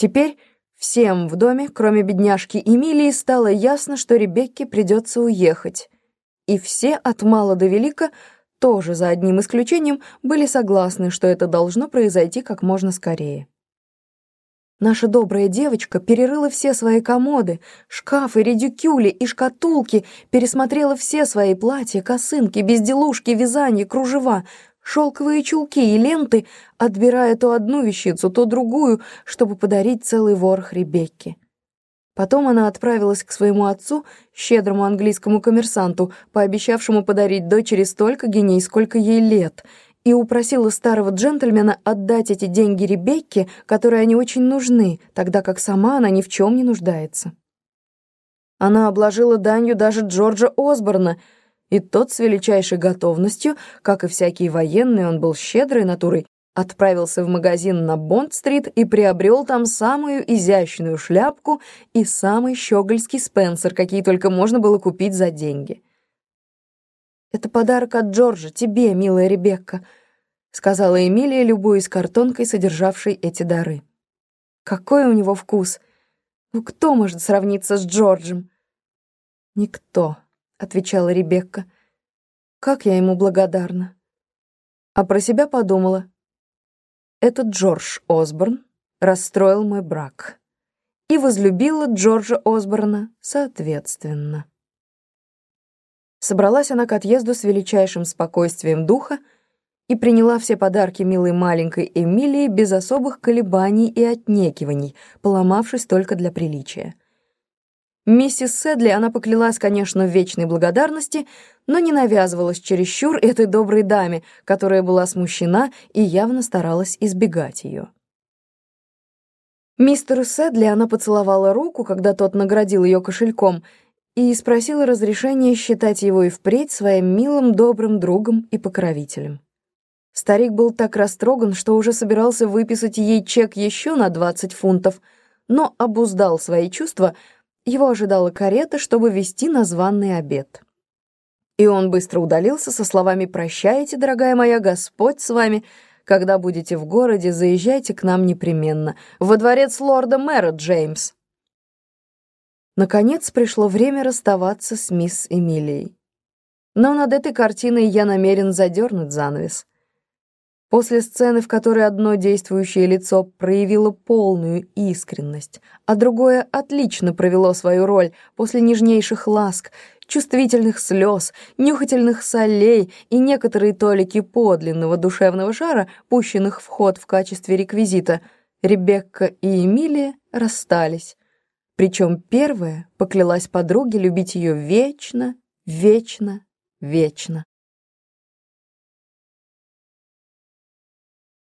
Теперь всем в доме, кроме бедняжки Эмилии, стало ясно, что Ребекке придется уехать. И все, от мала до велика, тоже за одним исключением, были согласны, что это должно произойти как можно скорее. Наша добрая девочка перерыла все свои комоды, шкафы, редюкюли и шкатулки, пересмотрела все свои платья, косынки, безделушки, вязание, кружева, шелковые чулки и ленты, отбирая то одну вещицу, то другую, чтобы подарить целый ворох Ребекке. Потом она отправилась к своему отцу, щедрому английскому коммерсанту, пообещавшему подарить дочери столько геней, сколько ей лет — и упросила старого джентльмена отдать эти деньги Ребекке, которой они очень нужны, тогда как сама она ни в чем не нуждается. Она обложила данью даже Джорджа Осборна, и тот с величайшей готовностью, как и всякие военные, он был щедрой натурой, отправился в магазин на Бонд-стрит и приобрел там самую изящную шляпку и самый щегольский спенсер, какие только можно было купить за деньги. «Это подарок от Джорджа, тебе, милая Ребекка», — сказала Эмилия, любуясь картонкой, содержавшей эти дары. «Какой у него вкус! Ну кто может сравниться с Джорджем?» «Никто», — отвечала Ребекка. «Как я ему благодарна». А про себя подумала. «Этот Джордж Осборн расстроил мой брак» и возлюбила Джорджа Осборна соответственно. Собралась она к отъезду с величайшим спокойствием духа и приняла все подарки милой маленькой Эмилии без особых колебаний и отнекиваний, поломавшись только для приличия. Миссис Сэдли она поклялась, конечно, в вечной благодарности, но не навязывалась чересчур этой доброй даме, которая была смущена и явно старалась избегать ее. Мистеру Сэдли она поцеловала руку, когда тот наградил ее кошельком, и спросила разрешения считать его и впредь своим милым, добрым другом и покровителем. Старик был так растроган, что уже собирался выписать ей чек еще на 20 фунтов, но обуздал свои чувства, его ожидала карета, чтобы вести на званный обед. И он быстро удалился со словами «Прощайте, дорогая моя, Господь с вами», когда будете в городе, заезжайте к нам непременно. Во дворец лорда-мэра, Джеймс. Наконец пришло время расставаться с мисс Эмилией. Но над этой картиной я намерен задернуть занавес. После сцены, в которой одно действующее лицо проявило полную искренность, а другое отлично провело свою роль после нежнейших ласк, чувствительных слез, нюхательных солей и некоторые толики подлинного душевного жара, пущенных в ход в качестве реквизита, Ребекка и Эмилия расстались. Причем первая поклялась подруге любить ее вечно, вечно, вечно.